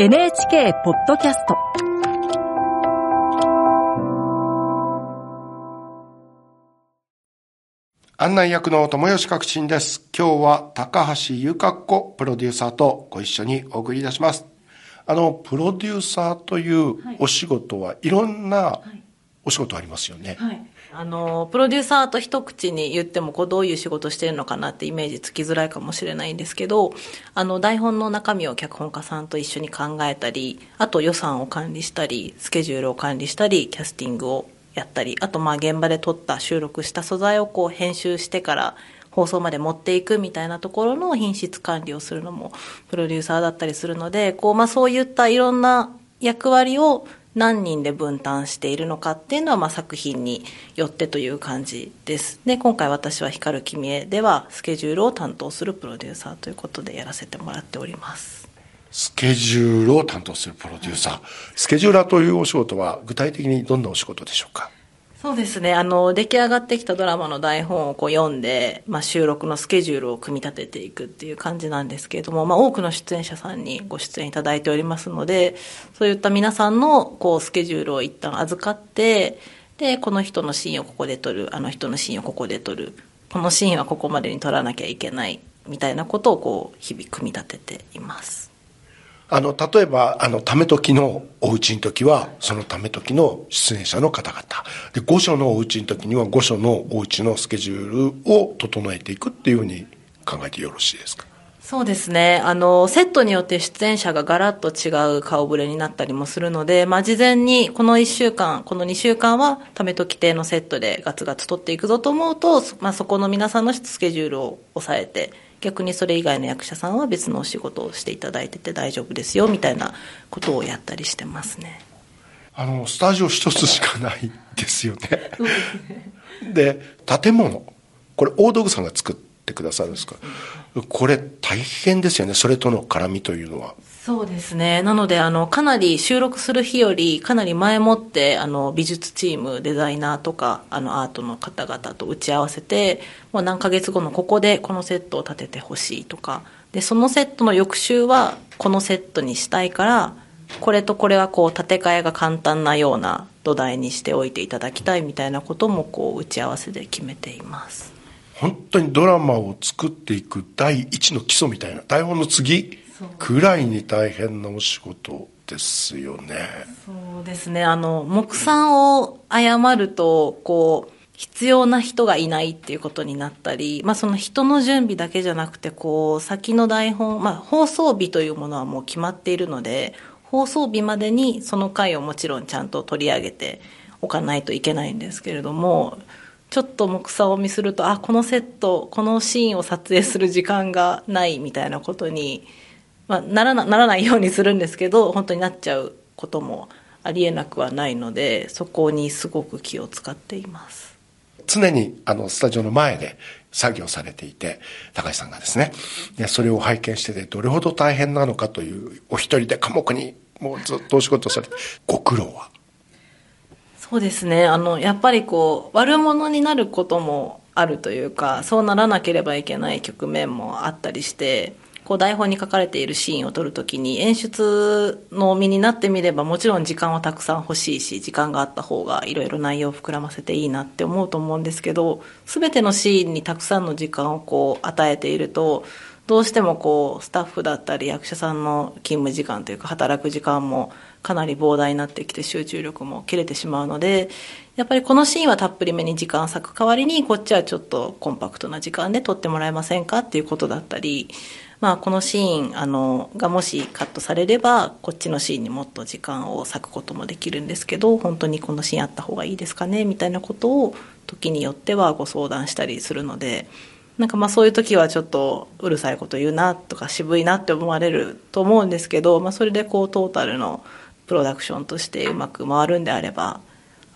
NHK ポッドキャスト案内役の友吉革新です。今日は高橋由香子プロデューサーとご一緒にお送りいたします。あの、プロデューサーというお仕事はいろんなお仕事ありますよね。はい、あのプロデューサーと一口に言ってもこうどういう仕事してるのかなってイメージつきづらいかもしれないんですけどあの台本の中身を脚本家さんと一緒に考えたりあと予算を管理したりスケジュールを管理したりキャスティングをやったりあとまあ現場で撮った収録した素材をこう編集してから放送まで持っていくみたいなところの品質管理をするのもプロデューサーだったりするのでこう、まあ、そういったいろんな役割を何人で分担しているのかっていうのは、まあ、作品によってという感じです。で今回私は「光る君へ」ではスケジュールを担当するプロデューサーということでやらせてもらっております。スケジュールを担当するプロデューサー。スケジューラーというお仕事は具体的にどんなお仕事でしょうか？そうですね。あの出来上がってきたドラマの台本をこう読んで、まあ、収録のスケジュールを組み立てていくっていう感じなんですけれども、まあ、多くの出演者さんにご出演いただいておりますのでそういった皆さんのこうスケジュールを一旦預かってでこの人のシーンをここで撮るあの人のシーンをここで撮るこのシーンはここまでに撮らなきゃいけないみたいなことをこう日々組み立てています。あの、例えば、あの、ため時のお家の時は、そのため時の出演者の方々。で、御所のお家の時には、御所のお家のスケジュールを整えていくっていうふうに考えてよろしいですか？そうですね。あの、セットによって出演者がガラッと違う顔ぶれになったりもするので、まあ、事前にこの1週間、この2週間は、ためと規定のセットでガツガツ取っていくぞと思うと、まあ、そこの皆さんのスケジュールを抑えて、逆にそれ以外の役者さんは別のお仕事をしていただいてて大丈夫ですよ、みたいなことをやったりしてますね。あの、スタジオ一つしかないですよね。で、建物。これ、大道具さんが作っってくださるんですか？これ、大変ですよね。それとの絡みというのは。そうですね。なので、あの、かなり収録する日より、かなり前もって、あの、美術チーム、デザイナーとか、あの、アートの方々と打ち合わせて、もう何ヶ月後のここでこのセットを立ててほしいとか、で、そのセットの翌週は、このセットにしたいから、これとこれはこう、建て替えが簡単なような土台にしておいていただきたいみたいなことも、こう、打ち合わせで決めています。本当にドラマを作っていく第一の基礎みたいな、台本の次くらいに大変なお仕事ですよね。そうですね。あの、目算を誤ると、こう、必要な人がいないっていうことになったり、まあその人の準備だけじゃなくて、こう、先の台本、まあ放送日というものはもう決まっているので、放送日までにその回をもちろんちゃんと取り上げておかないといけないんですけれども、ちょっと目算を見すると、あ、このセット、このシーンを撮影する時間がないみたいなことに、まあ、ならなならないようにするんですけど、本当になっちゃうこともありえなくはないので、そこにすごく気を使っています。常にあのスタジオの前で作業されていて、高橋さんがですね、でそれを拝見してて、どれほど大変なのかという、お一人で寡黙にもうずっとお仕事されて、ご苦労は？そうですね。あの、やっぱりこう、悪者になることもあるというか、そうならなければいけない局面もあったりして、こう台本に書かれているシーンを撮るときに演出の身になってみればもちろん時間はたくさん欲しいし時間があった方がいろいろ内容を膨らませていいなって思うと思うんですけど全てのシーンにたくさんの時間をこう与えているとどうしてもこうスタッフだったり役者さんの勤務時間というか働く時間もかなり膨大になってきて集中力も切れてしまうのでやっぱりこのシーンはたっぷりめに時間を割く代わりにこっちはちょっとコンパクトな時間で撮ってもらえませんかっていうことだったりまあ、このシーンあのがもしカットされればこっちのシーンにもっと時間を割くこともできるんですけど本当にこのシーンあった方がいいですかねみたいなことを時によってはご相談したりするのでなんかまあそういう時はちょっとうるさいこと言うなとか渋いなって思われると思うんですけど、まあ、それでこうトータルのプロダクションとしてうまく回るんであれば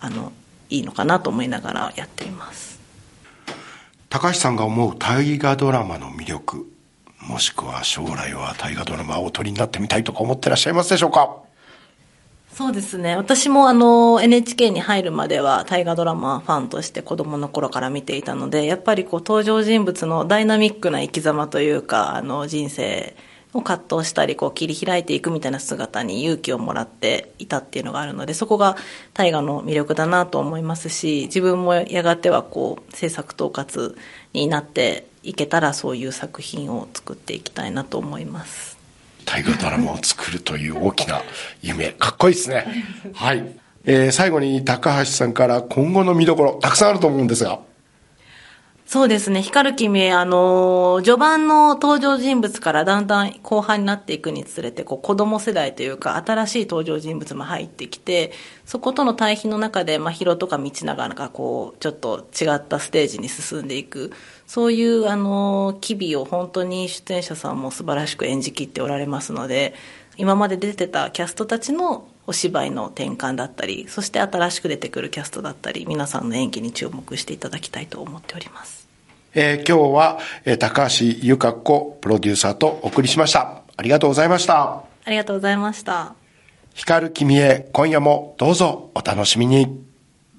あのいいのかなと思いながらやっています。高橋さんが思う大河ドラマの魅力もしくは将来は大河ドラマをお撮りになってみたいとか思ってらっしゃいますでしょうか？そうですね。私もあの NHK に入るまでは大河ドラマファンとして子供の頃から見ていたので、やっぱりこう登場人物のダイナミックな生き様というか、あの人生を葛藤したりこう切り開いていくみたいな姿に勇気をもらっていたっていうのがあるのでそこが大河の魅力だなと思いますし自分もやがてはこう制作統括になっていけたらそういう作品を作っていきたいなと思います大河ドラマを作るという大きな夢。かっこいいですね。はい、えー、最後に高橋さんから今後の見どころたくさんあると思うんですがそうですね。光る君、あの、序盤の登場人物からだんだん後半になっていくにつれて、こう、子供世代というか、新しい登場人物も入ってきて、そことの対比の中で、まあ、ヒロとか道長が、こう、ちょっと違ったステージに進んでいく、そういう、あの、機微を本当に出演者さんも素晴らしく演じきっておられますので、今まで出てたキャストたちのお芝居の転換だったり、そして新しく出てくるキャストだったり、皆さんの演技に注目していただきたいと思っております。えー、今日は、えー、高橋由香子プロデューサーとお送りしました。ありがとうございました。ありがとうございました。光る君へ今夜もどうぞお楽しみに。